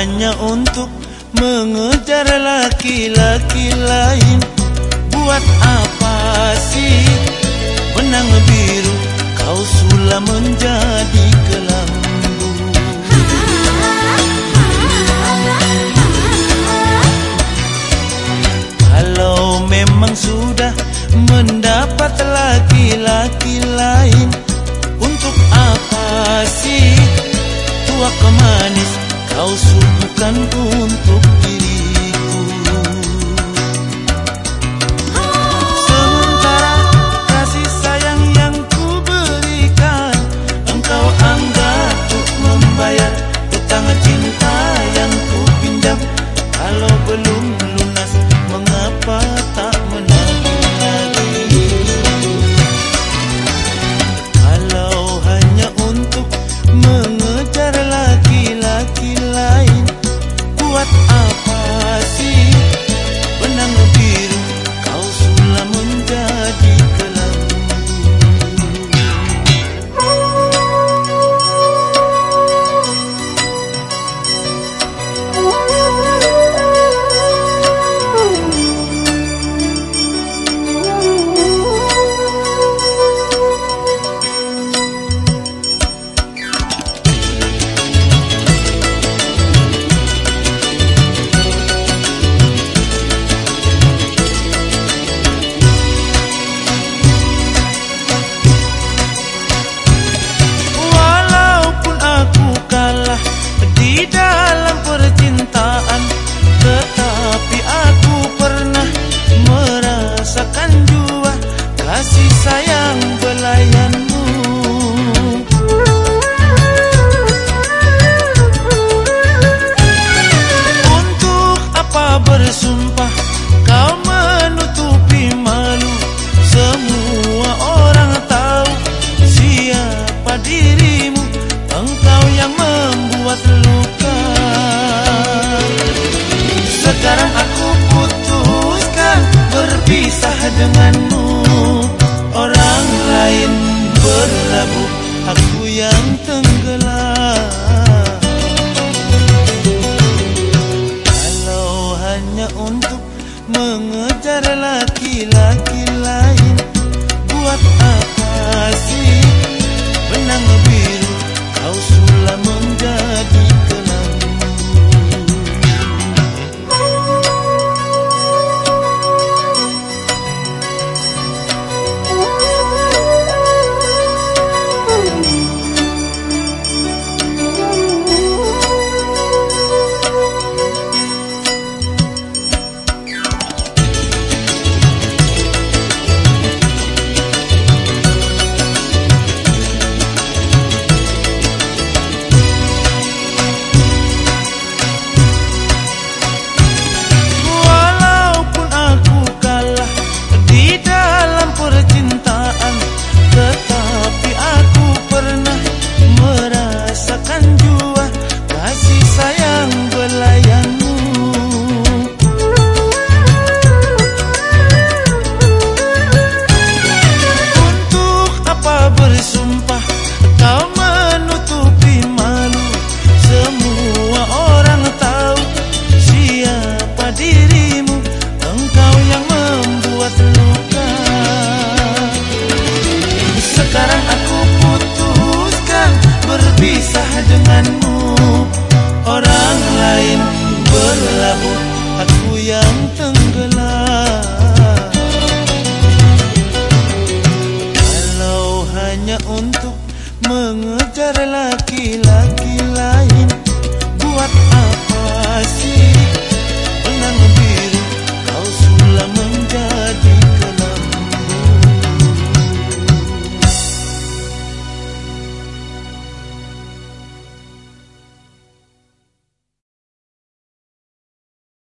hanya untuk mengejar laki-laki lain buat apa tua kemanis kau subuhkan untuk Sekarang aku putuskan berpisah denganmu. Orang lain berlabuh Aku yang tenggelam. Kalau hanya untuk mengejar laki-laki lain Buat apa sih? Benang biru kau sulam menjadi